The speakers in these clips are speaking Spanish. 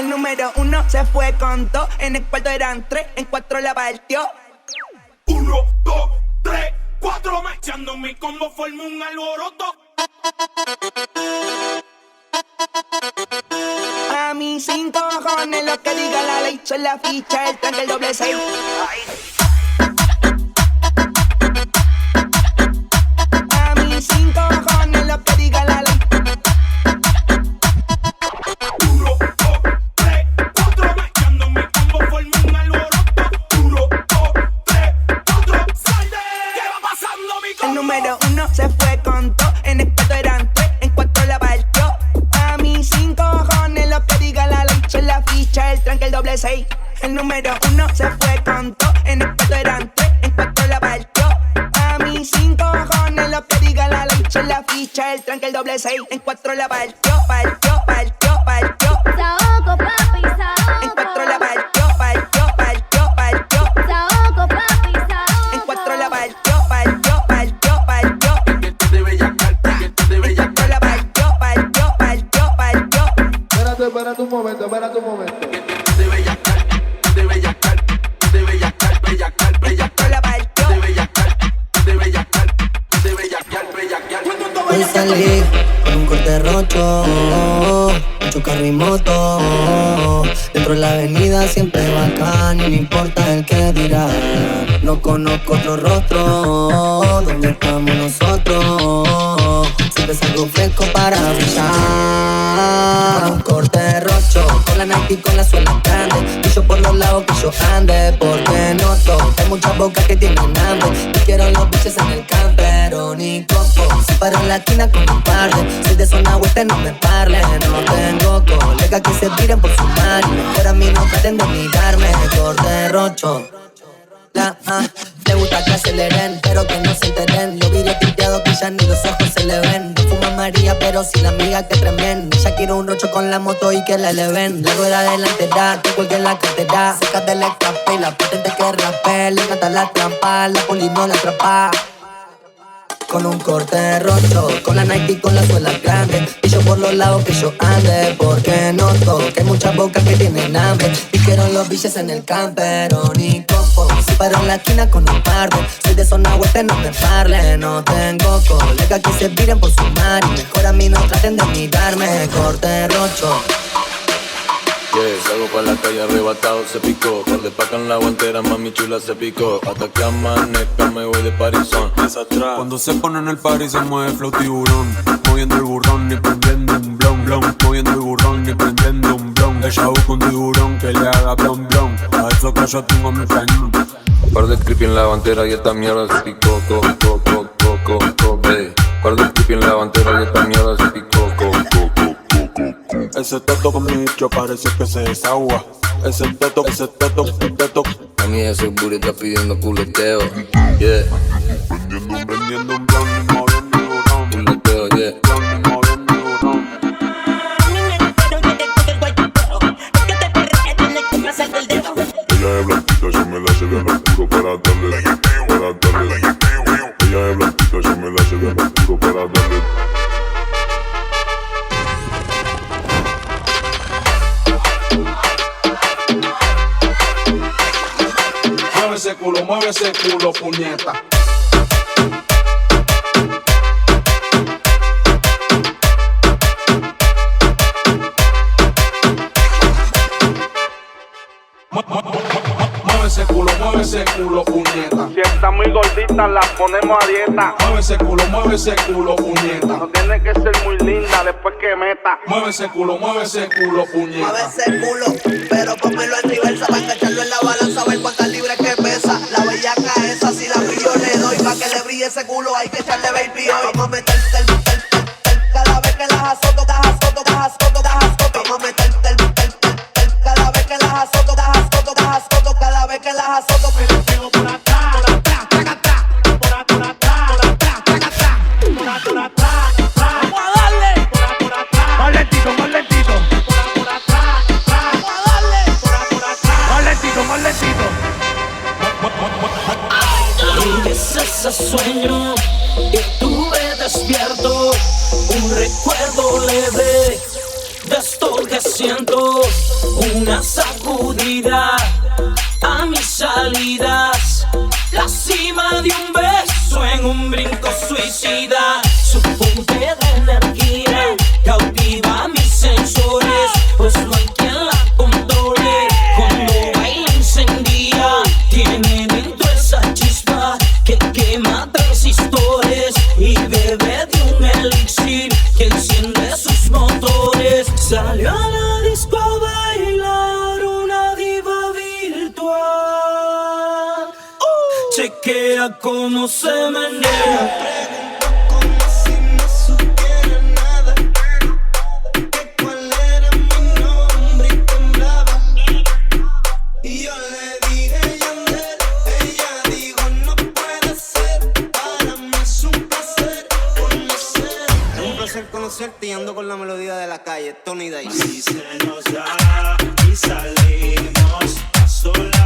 El número uno se fue con dos, en el cuarto eran tres, en cuatro la partió. Uno, dos, tres, cuatro, echando mi combo forma un alboroto. A mis cinco cojones lo que diga la ley, son la ficha, el tanque, el doble seis. Número uno se fue con dos, en el cuarto eran tres, en cuatro la partió. A mis cinco cojones lo que diga la ley, son la ficha, el tranque, el doble seis. En cuatro la partió, partió, partió, partió. Saoco, papi, En cuatro la saoco. partió, partió, partió, partió. Saoco, papi, saoco. En cuatro la partió, partió, partió, partió. de bellacar, de En bellacar. cuatro la partió, partió, partió, partió. Espérate, espérate un momento, espérate un momento. Con un corte roto, mucho carro y moto. Dentro de la avenida siempre bacán y no importa el que dirá. No conozco otro rostro, ¿dónde estamos nosotros? Siempre salgo fresco para brillar. Un corte rocho, con la Nike con la suela grande. Y yo por los lados que yo ande, porque noto hay muchas bocas que tienen hambre. Y quiero los biches en el camper, ni coco. Si paro en la esquina con un par de, soy de zona oeste, no me parle. No tengo colegas que se tiren por fumar. Y mejor a mí no traten de mirarme, corte rocho. La, ah, le gusta que aceleren, pero que no se enteren. Lo vi tinteado que ya ni los ojos se le ven. No fuma María, pero si la amiga que tremenda. Ya quiero un rocho con la moto y que la eleven. La rueda delantera, que cuelgue la cartera. Cerca del escape, la potente que rapé. Le encanta la trampa, la poli no la atrapa. Con un corte roto, con la Nike y con la suela grande. Y yo por los lados que yo ande, porque noto que hay muchas bocas que tienen hambre. Y quiero los biches en el camper, ni copo. Si paro en la esquina con un par de, soy de zona oeste, no me parle. No tengo colegas que se viren por sumar. Y mejor a mí no traten de mirarme, corte rocho. Yeah, salgo pa' la calle arrebatado, se picó. Cuando pacan la guantera, mami chula se picó. Hasta que amanezca me voy de Parizón. Cuando se pone en el party se mueve flow tiburón Moviendo el burrón ni prendiendo un blon blon Moviendo el burrón ni prendiendo un blon Ella busca un tiburón que le haga blon blon A eso que yo tengo mi cañón Par de creepy en la bandera y esta mierda se picó. Co, co, co, co, co, co, ey. Par de creepy en la bandera y esta mierda se picó. Co, co, co, co, co, co. Ese teto con mi bicho parece que se desagua Ese teto, ese teto, ese teto Mami, ese booty está pidiendo culeteo. Yeah, Prendiendo, prendiendo un blon y moviendo el burrón culeteo, yeah. Ella es blanquita, yo me la llevé al oscuro para darle, ese culo, puñeta. Ese culo, puñeta. Si está muy gordita, la ponemos a dieta. Mueve ese culo, mueve ese culo, puñeta. No tiene que ser muy linda después que meta. Mueve ese culo, mueve ese culo, Mueve puñeta. ese culo, pero pónmelo en reversa para engancharlo en la balanza, a ver cuántas libras que pesa. La bellaca esa, si la pillo le doy, pa' que le brille ese culo, hay que echarle baby hoy. Vamos a meterte ese sueño y tuve despierto. Un recuerdo leve de esto que siento, una sacudida a mis salidas, la cima de un beso en un brinco suicida. Salió a la disco a bailar una diva virtual. Uh. Chequea cómo se menea. calle, Tony Dice. Y se nos da y salimos a solas.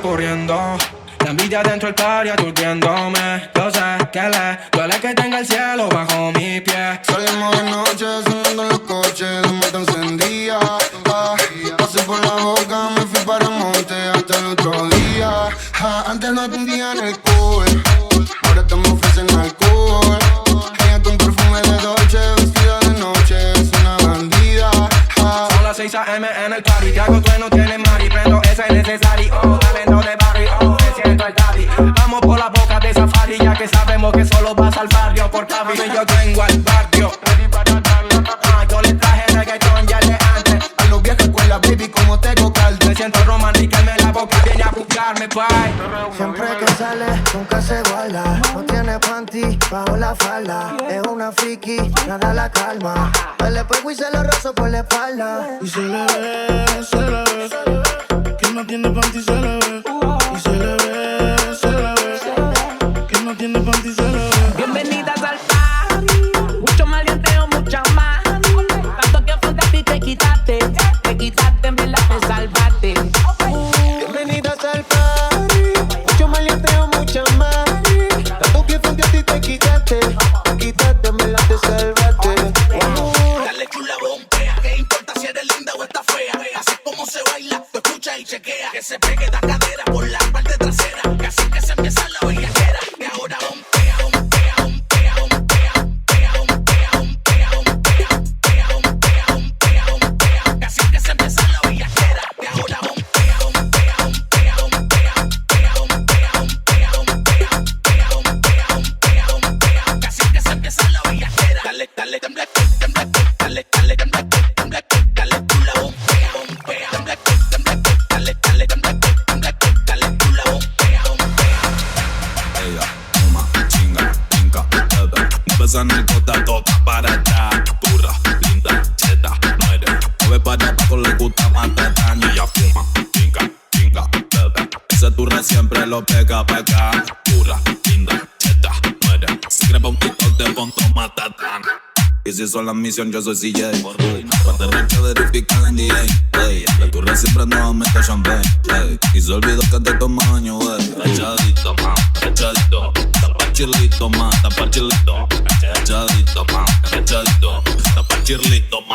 corriendo. La envidia dentro del party aturdiéndome. Yo sé que le duele que tenga el cielo bajo que no tiene mari, pero esa es necesaria. Oh, talento de barrio, oh, me siento el daddy. Vamos por la boca de safari, ya que sabemos que solo vas al barrio. Por camino yo tengo al barrio. Ah, yo le traje reggaetón ya de antes. A los viejos escuela, baby, como tengo caldo. Me siento romántica, me la boca, viene a buscarme, bye. Siempre que sale, nunca se guarda tiene panty bajo la falda. Yeah. Es una friki, nada la calma. Me le pego y se lo rozo por la espalda. Y se le ve, se le ve. Que no tiene panty se le ve. Y se le ve, se le ve. Que no tiene panty se le ve. Bienvenidas al Matatán. Y si son la misión, yo soy CJ. Cuando rancho verifican en DJ. Ey, la turra siempre andaba mete champagne. Ey, y se olvidó que te tamaño, ey. Rachadito, ma, rachadito. Tapa chirlito, ma, tapa chirlito. Rachadito, ma, rachadito. Tapa chirlito, ma.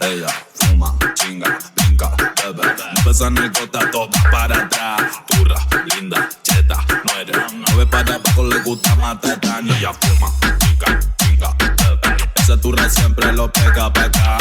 Ella fuma, chinga, brinca, bebe. No pesa en el cota, toca para atrás. Turra, linda, cheta, muere. No ve para abajo, le gusta matar. Y ella fuma, chinga, bebe. Esa turra siempre lo pega. Turra,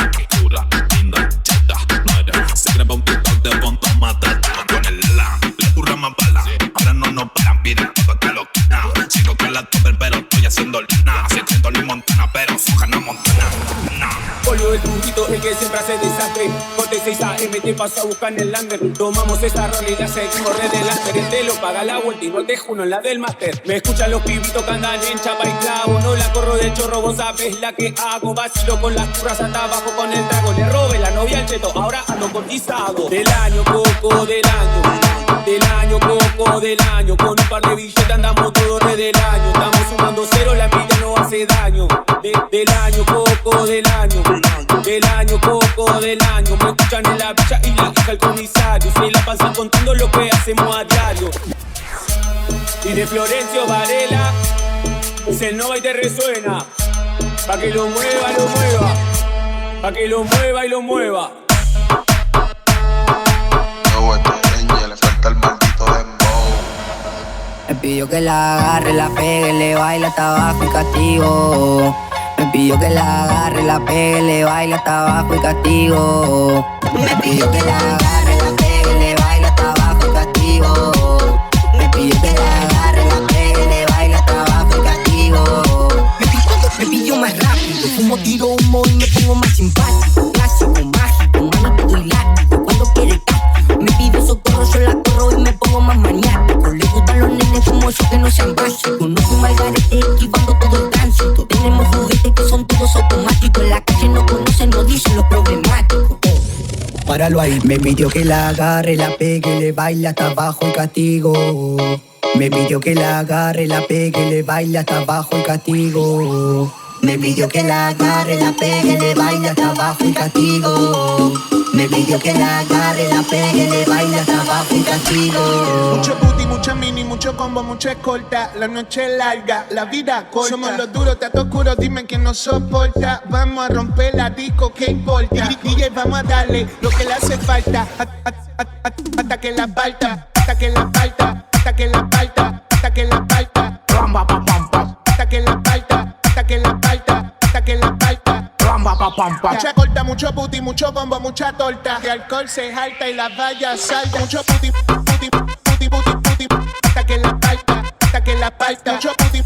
paso a buscar en el lander. Tomamos esta rol y la seguimos re delante. El telo paga la vuelta y no uno en la del máster. Me escuchan los pibitos que andan en chapa y clavo. No la corro del chorro, vos sabés la que hago. Vacilo con las turras hasta abajo con el trago. Le robe la novia al cheto, ahora ando cotizado. Del año, coco, del año. Del año, coco, del año. Con un par de billetes andamos todos re del año. Estamos sumando cero, la envidia no hace daño. De- del año, coco, del año. Del año, coco, del año. Me escuchan en la villa y la hija el comisario. Se la pasan contando lo que hacemos a diario. Y de Florencio Varela, se nova y te resuena. Pa' que lo mueva, lo mueva. Pa' que lo mueva y lo mueva. le el maldito dembow. Me pidió que la agarre, la pegue, le baila hasta abajo y castigo. Me pidió que la agarre, la pegue, le baila hasta abajo y castigo. Me pidió que la agarre, la pegue, le baila hasta abajo y castigo. Me pidió que la agarre, la pegue, le baila hasta abajo y castigo. Me pidió más rápido, fumo tiro humo y me pongo más simpático. Clásico, mágico, mano te doy látigo. Cuando quiere me pide socorro, yo la y me pongo más maniático. Le gustan los nenes yo que no sean básicos. No fuma el garete esquivando todo el tránsito. Tenemos juguetes que son todos automáticos. En la calle no conocen, no dicen los problemáticos. Páralo ahí, me pidió que la agarre, la pegue, le baile hasta abajo y castigo. Me pidió que la agarre, la pegue, le baile hasta abajo y castigo. Me pidió que la agarre, la pegue, le baile hasta abajo y castigo. Me pidió que la agarre, la pegue, le baile hasta abajo y castigo. Mucho booty, mucha mini, mucho combo, mucha escolta. La noche es larga, la vida corta. Somos los duros, te oscuro, dime quién nos soporta. Vamos a romper la disco, ¿qué importa? DJ, vamos a darle lo que le hace falta. Hasta que la falta, hasta que la falta, hasta que la falta, hasta que la falta. Hasta que la falta, hasta que la Mucha corta, mucho booty, mucho bombo, mucha torta. De alcohol se jalta y las vallas saltan. Mucho booty, booty, booty, booty, booty. Hasta que la falta, hasta que la falta. Mucho booty,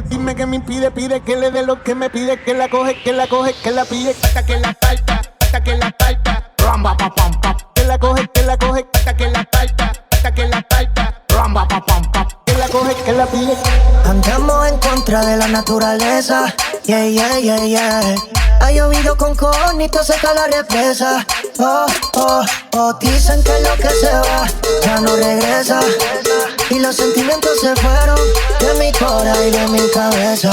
pide, dime que me impide, pide que le dé lo que me pide, que la coge, que la coge, que la pide, hasta que la falta, hasta que la falta. Que la coge, que la coge, hasta que la falta, hasta que la falta. Que la coge, que la pide. Andamos en contra de la naturaleza. Yeah, yeah, yeah, yeah. Ha llovido con conito, seca la represa. Oh, oh, oh. Dicen que lo que se va ya no regresa. Y los sentimientos se fueron de mi cora y de mi cabeza.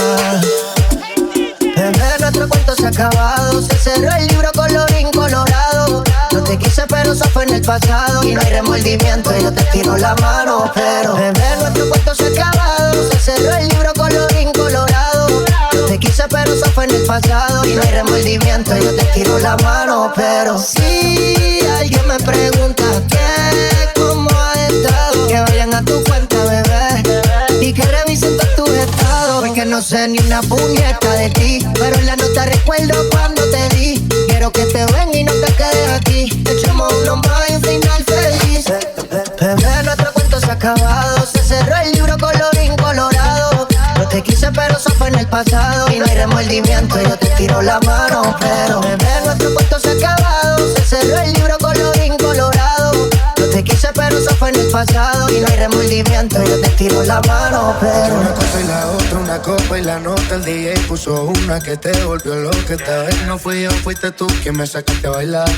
Bebé, nuestro cuento se ha acabado. Se cerró el libro colorín colorado. No te quise, pero eso fue en el pasado. Y no hay remordimiento, yo te tiro la mano. Pero, bebé, nuestro cuento se ha acabado. Se cerró el libro colorín colorado. No te quise, pero eso fue en el pasado. Y no hay remordimiento, yo te tiro la mano. Pero, si alguien me pregunta qué, que vayan a tu cuenta, bebé. Y que revisen todos tus estados. Porque no sé ni una puñeta de ti. Pero en la nota recuerdo cuando te di. Quiero que te ven y no te quedes aquí. Echemos uno más y un final feliz. Bebé, nuestro cuento se ha acabado. Se cerró el libro colorín colorado. No te quise, pero eso fue en el pasado. Y no hay remordimiento, yo te tiro la mano. Pero bebé, nuestro cuento se ha acabado. Se cerró el libro colorado. Pero eso fue en el pasado. Y no hay remordimiento, yo te tiro la mano. Pero Una cosa y la otra, una copa y la nota. El DJ puso una que te volvió loca. Esta vez no fui yo, fuiste tú quien me sacaste a bailar.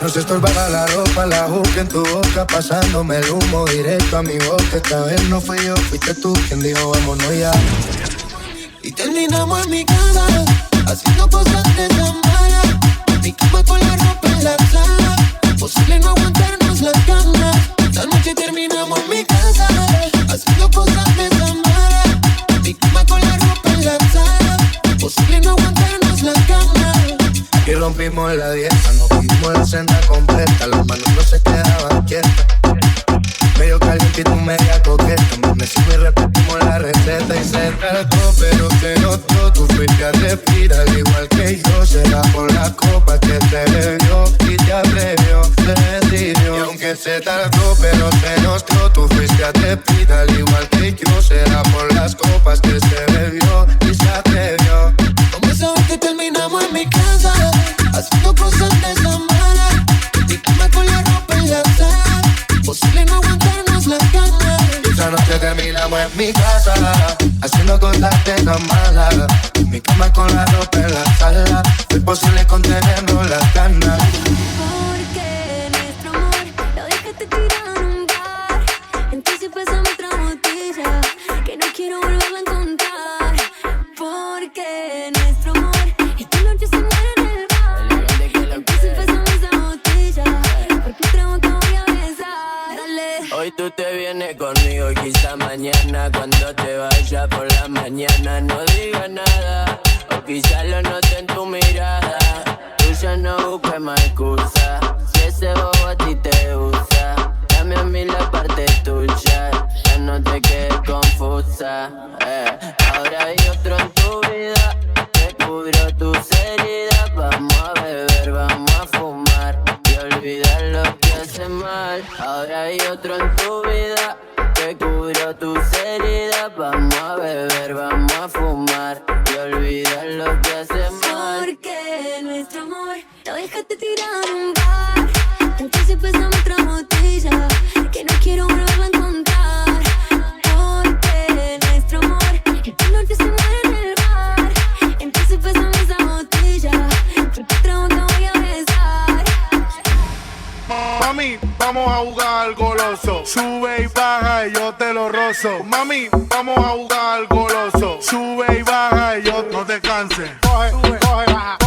No se estorbaba la ropa, la juca en tu boca, pasándome el humo directo a mi boca. Esta vez no fui yo, fuiste tú quien dijo vámonos ya. Y terminamos en mi casa, haciendo cosas de Ahora hay otro en tu vida que cubrió tus heridas. Vamos a beber, vamos a fumar y olvidar lo que hace mal. Porque nuestro amor lo dejaste tirado en un bar. Entonces pasamos Sube y baja y yo te lo rozo. Mami, vamos a jugar al goloso. Sube y baja y yo no te canses. Coge, coge, baja,